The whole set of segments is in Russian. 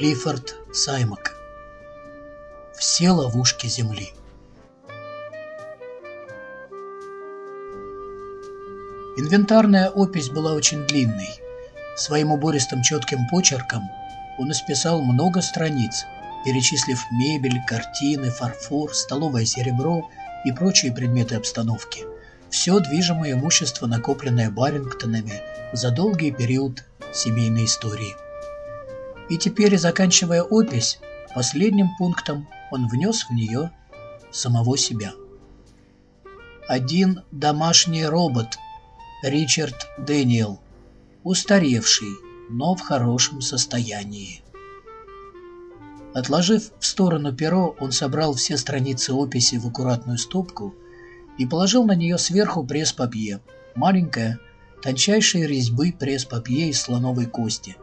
Клиффорд Саймак. Все ловушки Земли. Инвентарная опись была очень длинной. Своим убористым четким почерком он исписал много страниц, перечислив мебель, картины, фарфор, столовое серебро и прочие предметы обстановки. Все движимое имущество, накопленное Барингтонами за долгий период семейной истории. И теперь, заканчивая опись, последним пунктом он внес в нее самого себя. Один домашний робот, Ричард Дэниел, устаревший, но в хорошем состоянии. Отложив в сторону перо, он собрал все страницы описи в аккуратную стопку и положил на нее сверху пресс-папье, маленькое, тончайшей резьбы пресс-папье из слоновой кости,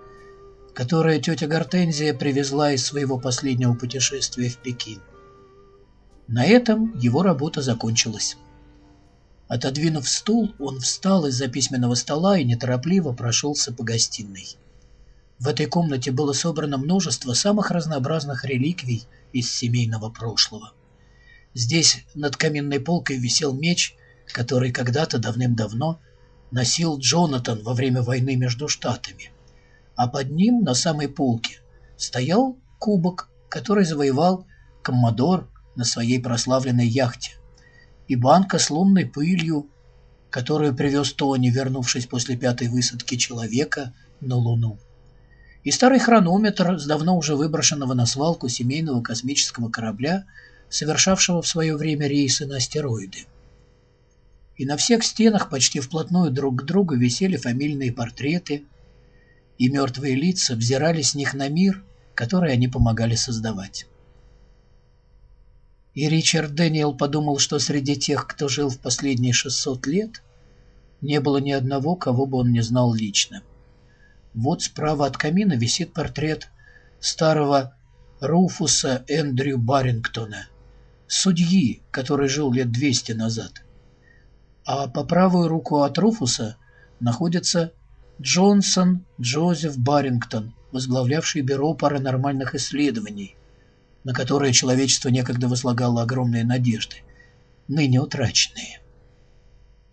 которое тетя Гортензия привезла из своего последнего путешествия в Пекин. На этом его работа закончилась. Отодвинув стул, он встал из-за письменного стола и неторопливо прошелся по гостиной. В этой комнате было собрано множество самых разнообразных реликвий из семейного прошлого. Здесь над каминной полкой висел меч, который когда-то давным-давно носил Джонатан во время войны между штатами. А под ним, на самой полке, стоял кубок, который завоевал Коммодор на своей прославленной яхте, и банка с лунной пылью, которую привез Тони, вернувшись после пятой высадки человека на Луну. И старый хронометр с давно уже выброшенного на свалку семейного космического корабля, совершавшего в свое время рейсы на астероиды и на всех стенах почти вплотную друг к другу висели фамильные портреты, и мертвые лица взирали с них на мир, который они помогали создавать. И Ричард Дэниел подумал, что среди тех, кто жил в последние 600 лет, не было ни одного, кого бы он не знал лично. Вот справа от камина висит портрет старого Руфуса Эндрю Барингтона, судьи, который жил лет 200 назад а по правую руку от Руфуса находится Джонсон Джозеф Барингтон, возглавлявший Бюро паранормальных исследований, на которое человечество некогда возлагало огромные надежды, ныне утраченные.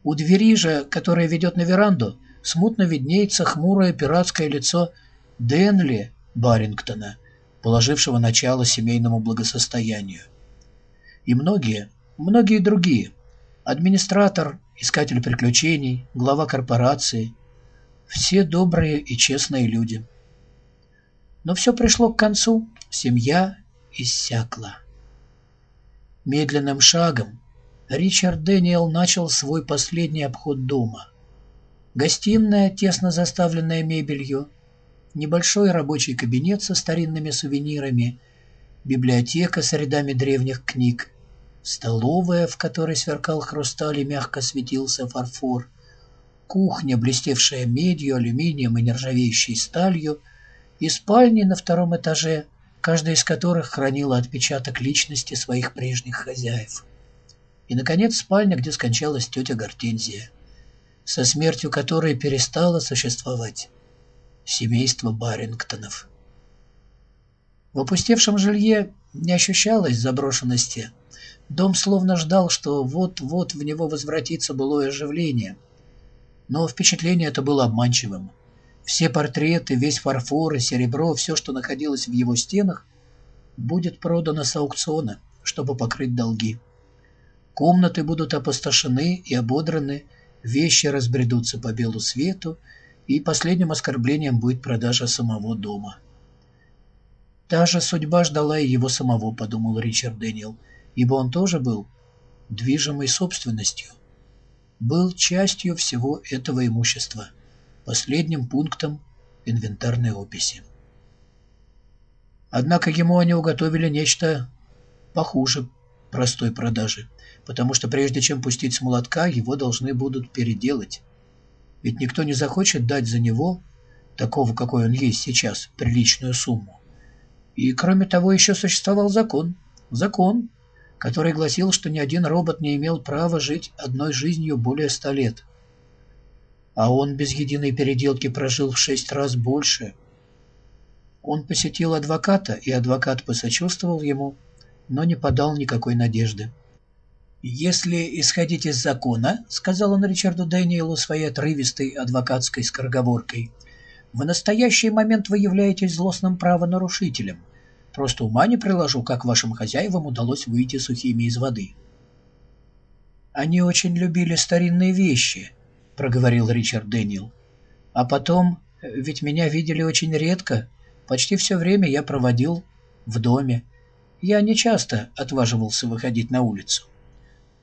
У двери же, которая ведет на веранду, смутно виднеется хмурое пиратское лицо Денли Барингтона, положившего начало семейному благосостоянию. И многие, многие другие, администратор искатель приключений, глава корпорации. Все добрые и честные люди. Но все пришло к концу, семья иссякла. Медленным шагом Ричард Дэниел начал свой последний обход дома. Гостиная, тесно заставленная мебелью, небольшой рабочий кабинет со старинными сувенирами, библиотека с рядами древних книг, столовая, в которой сверкал хрусталь и мягко светился фарфор, кухня, блестевшая медью, алюминием и нержавеющей сталью, и спальни на втором этаже, каждая из которых хранила отпечаток личности своих прежних хозяев. И, наконец, спальня, где скончалась тетя Гортензия, со смертью которой перестало существовать семейство Барингтонов. В опустевшем жилье не ощущалось заброшенности – Дом словно ждал, что вот-вот в него возвратится былое оживление. Но впечатление это было обманчивым. Все портреты, весь фарфор и серебро, все, что находилось в его стенах, будет продано с аукциона, чтобы покрыть долги. Комнаты будут опустошены и ободраны, вещи разбредутся по белу свету, и последним оскорблением будет продажа самого дома. «Та же судьба ждала и его самого», — подумал Ричард Дэниел, — ибо он тоже был движимой собственностью, был частью всего этого имущества, последним пунктом инвентарной описи. Однако ему они уготовили нечто похуже простой продажи, потому что прежде чем пустить с молотка, его должны будут переделать. Ведь никто не захочет дать за него, такого, какой он есть сейчас, приличную сумму. И кроме того, еще существовал закон. Закон, который гласил, что ни один робот не имел права жить одной жизнью более ста лет. А он без единой переделки прожил в шесть раз больше. Он посетил адвоката, и адвокат посочувствовал ему, но не подал никакой надежды. «Если исходить из закона, — сказал он Ричарду Дэниелу своей отрывистой адвокатской скороговоркой, — в настоящий момент вы являетесь злостным правонарушителем. Просто ума не приложу, как вашим хозяевам удалось выйти сухими из воды». «Они очень любили старинные вещи», — проговорил Ричард Дэниел. «А потом, ведь меня видели очень редко, почти все время я проводил в доме. Я не часто отваживался выходить на улицу».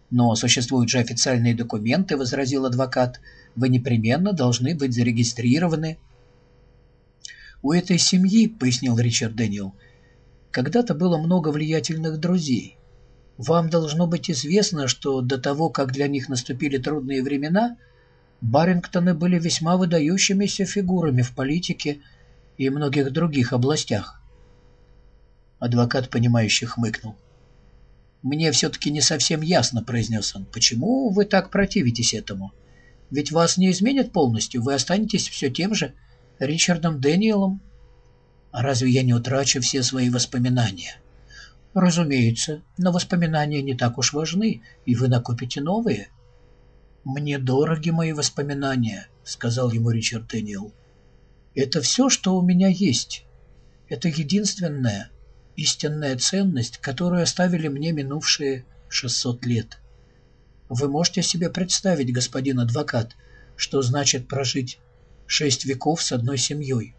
«Но существуют же официальные документы», — возразил адвокат. «Вы непременно должны быть зарегистрированы». «У этой семьи», — пояснил Ричард Дэниел, — «когда-то было много влиятельных друзей. Вам должно быть известно, что до того, как для них наступили трудные времена, Барингтоны были весьма выдающимися фигурами в политике и многих других областях». Адвокат, понимающе хмыкнул. «Мне все-таки не совсем ясно», — произнес он. «Почему вы так противитесь этому? Ведь вас не изменят полностью, вы останетесь все тем же Ричардом Дэниелом. А разве я не утрачу все свои воспоминания?» «Разумеется, но воспоминания не так уж важны, и вы накопите новые». «Мне дороги мои воспоминания», — сказал ему Ричард Дэниел. «Это все, что у меня есть. Это единственное, истинная ценность, которую оставили мне минувшие 600 лет. Вы можете себе представить, господин адвокат, что значит прожить шесть веков с одной семьей?